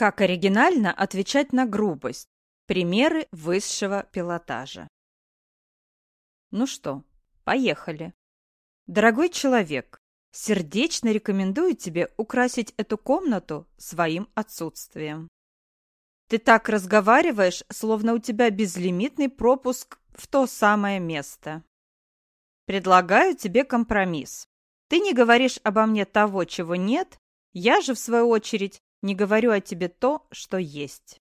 Как оригинально отвечать на грубость? Примеры высшего пилотажа. Ну что, поехали. Дорогой человек, сердечно рекомендую тебе украсить эту комнату своим отсутствием. Ты так разговариваешь, словно у тебя безлимитный пропуск в то самое место. Предлагаю тебе компромисс. Ты не говоришь обо мне того, чего нет, я же, в свою очередь, не говорю о тебе то, что есть.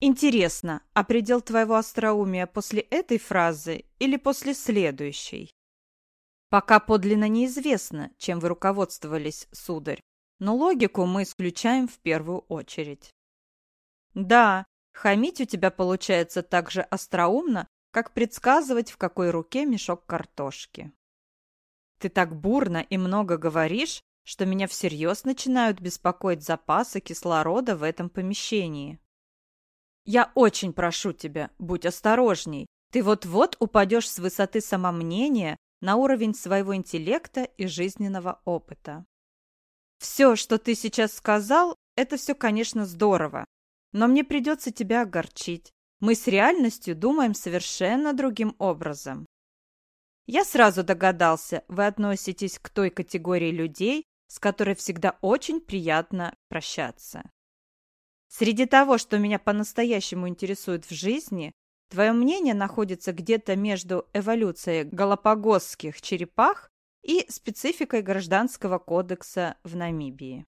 Интересно, а предел твоего остроумия после этой фразы или после следующей? Пока подлинно неизвестно, чем вы руководствовались, сударь, но логику мы исключаем в первую очередь. Да, хамить у тебя получается так же остроумно, как предсказывать, в какой руке мешок картошки. Ты так бурно и много говоришь, что меня всерьез начинают беспокоить запасы кислорода в этом помещении. Я очень прошу тебя, будь осторожней. Ты вот-вот упадешь с высоты самомнения на уровень своего интеллекта и жизненного опыта. Все, что ты сейчас сказал, это все, конечно, здорово, но мне придется тебя огорчить. Мы с реальностью думаем совершенно другим образом. Я сразу догадался, вы относитесь к той категории людей, с которой всегда очень приятно прощаться. Среди того, что меня по-настоящему интересует в жизни, твое мнение находится где-то между эволюцией галапагосских черепах и спецификой гражданского кодекса в Намибии.